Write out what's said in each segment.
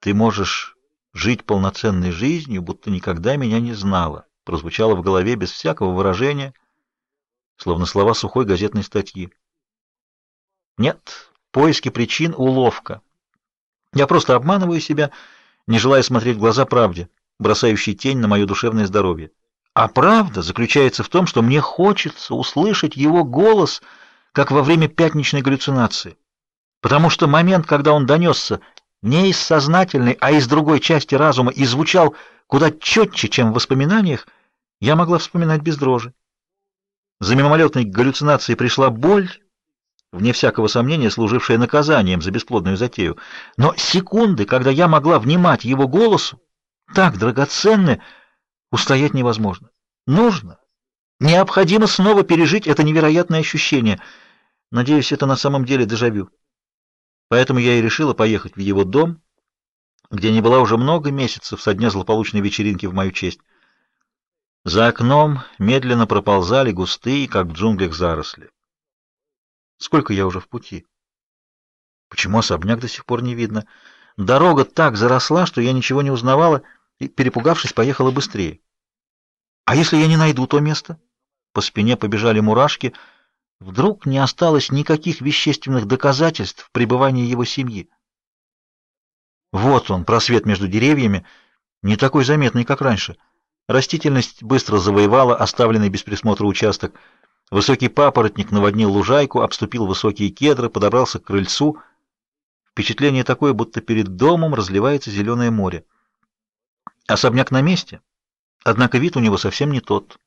Ты можешь жить полноценной жизнью, будто никогда меня не знала, прозвучало в голове без всякого выражения, словно слова сухой газетной статьи. Нет, поиски причин — уловка. Я просто обманываю себя, не желая смотреть в глаза правде, бросающей тень на мое душевное здоровье. А правда заключается в том, что мне хочется услышать его голос, как во время пятничной галлюцинации. Потому что момент, когда он донесся не из сознательной, а из другой части разума и звучал куда четче, чем в воспоминаниях, я могла вспоминать без дрожи. За мимолетной галлюцинацией пришла боль, вне всякого сомнения служившая наказанием за бесплодную затею. Но секунды, когда я могла внимать его голосу, так драгоценны, устоять невозможно. Нужно, необходимо снова пережить это невероятное ощущение. Надеюсь, это на самом деле дежавю. Поэтому я и решила поехать в его дом, где не была уже много месяцев со дня злополучной вечеринки в мою честь. За окном медленно проползали густые, как в джунглях, заросли. Сколько я уже в пути? Почему особняк до сих пор не видно? Дорога так заросла, что я ничего не узнавала, и, перепугавшись, поехала быстрее. А если я не найду то место? По спине побежали мурашки — Вдруг не осталось никаких вещественных доказательств пребывания его семьи. Вот он, просвет между деревьями, не такой заметный, как раньше. Растительность быстро завоевала оставленный без присмотра участок. Высокий папоротник наводнил лужайку, обступил высокие кедры, подобрался к крыльцу. Впечатление такое, будто перед домом разливается зеленое море. Особняк на месте, однако вид у него совсем не тот.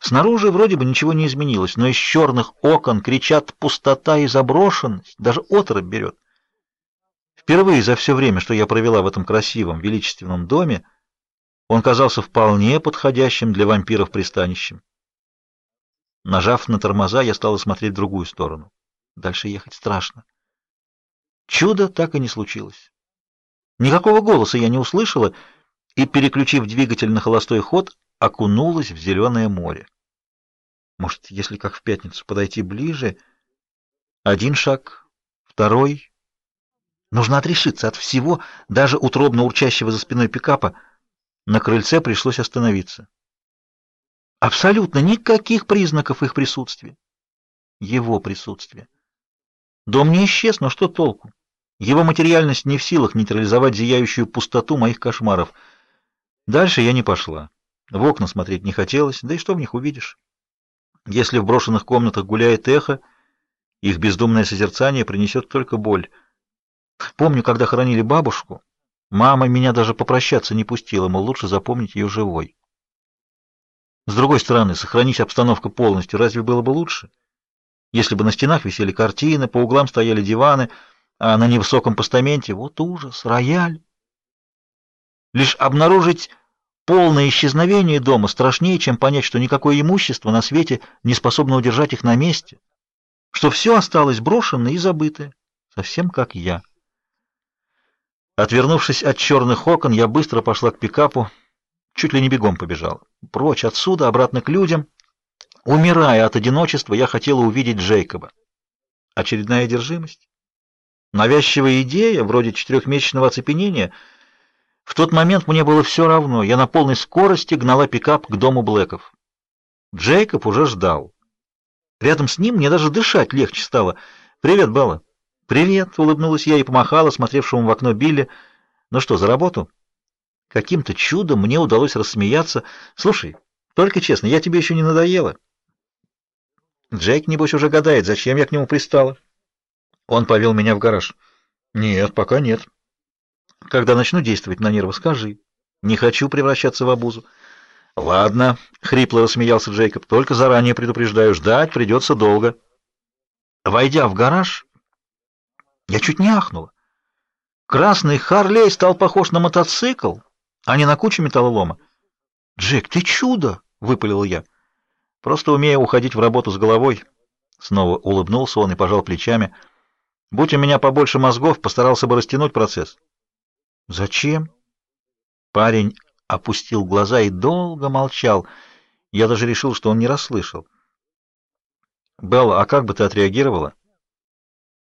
Снаружи вроде бы ничего не изменилось, но из черных окон кричат пустота и заброшенность, даже отрыв берет. Впервые за все время, что я провела в этом красивом, величественном доме, он казался вполне подходящим для вампиров пристанищем. Нажав на тормоза, я стала смотреть в другую сторону. Дальше ехать страшно. Чудо так и не случилось. Никакого голоса я не услышала, и, переключив двигатель на холостой ход, окунулась в зеленое море. Может, если как в пятницу подойти ближе, один шаг, второй. Нужно отрешиться от всего, даже утробно урчащего за спиной пикапа. На крыльце пришлось остановиться. Абсолютно никаких признаков их присутствия. Его присутствия. Дом не исчез, но что толку? Его материальность не в силах нейтрализовать зияющую пустоту моих кошмаров. Дальше я не пошла. В окна смотреть не хотелось, да и что в них увидишь? Если в брошенных комнатах гуляет эхо, их бездумное созерцание принесет только боль. Помню, когда хоронили бабушку, мама меня даже попрощаться не пустила, мол, лучше запомнить ее живой. С другой стороны, сохранить обстановку полностью разве было бы лучше? Если бы на стенах висели картины, по углам стояли диваны, а на невысоком постаменте вот ужас, рояль. Лишь обнаружить Полное исчезновение дома страшнее, чем понять, что никакое имущество на свете не способно удержать их на месте, что все осталось брошенное и забытое, совсем как я. Отвернувшись от черных окон, я быстро пошла к пикапу, чуть ли не бегом побежала. Прочь отсюда, обратно к людям. Умирая от одиночества, я хотела увидеть Джейкоба. Очередная одержимость? Навязчивая идея, вроде четырехмесячного оцепенения — в тот момент мне было все равно. Я на полной скорости гнала пикап к дому Блэков. Джейкоб уже ждал. Рядом с ним мне даже дышать легче стало. «Привет, Белла». «Привет», — улыбнулась я и помахала смотревшему в окно Билли. «Ну что, за работу?» Каким-то чудом мне удалось рассмеяться. «Слушай, только честно, я тебе еще не надоела?» Джейк, небось, уже гадает, зачем я к нему пристала. Он повел меня в гараж. «Нет, пока нет». Когда начну действовать на нервы, скажи. Не хочу превращаться в обузу. Ладно, хрипло рассмеялся Джейкоб. Только заранее предупреждаю, ждать придется долго. Войдя в гараж, я чуть не ахнула. Красный Харлей стал похож на мотоцикл, а не на кучу металлолома. "Джек, ты чудо", выпалил я. "Просто умею уходить в работу с головой". Снова улыбнулся он и пожал плечами. "Будь у меня побольше мозгов, постарался бы растянуть процесс". Зачем? Парень опустил глаза и долго молчал. Я даже решил, что он не расслышал. Белла, а как бы ты отреагировала?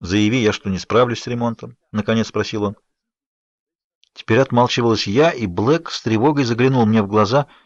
Заяви я, что не справлюсь с ремонтом, наконец спросил он. Теперь отмалчивалась я, и Блэк с тревогой заглянул мне в глаза —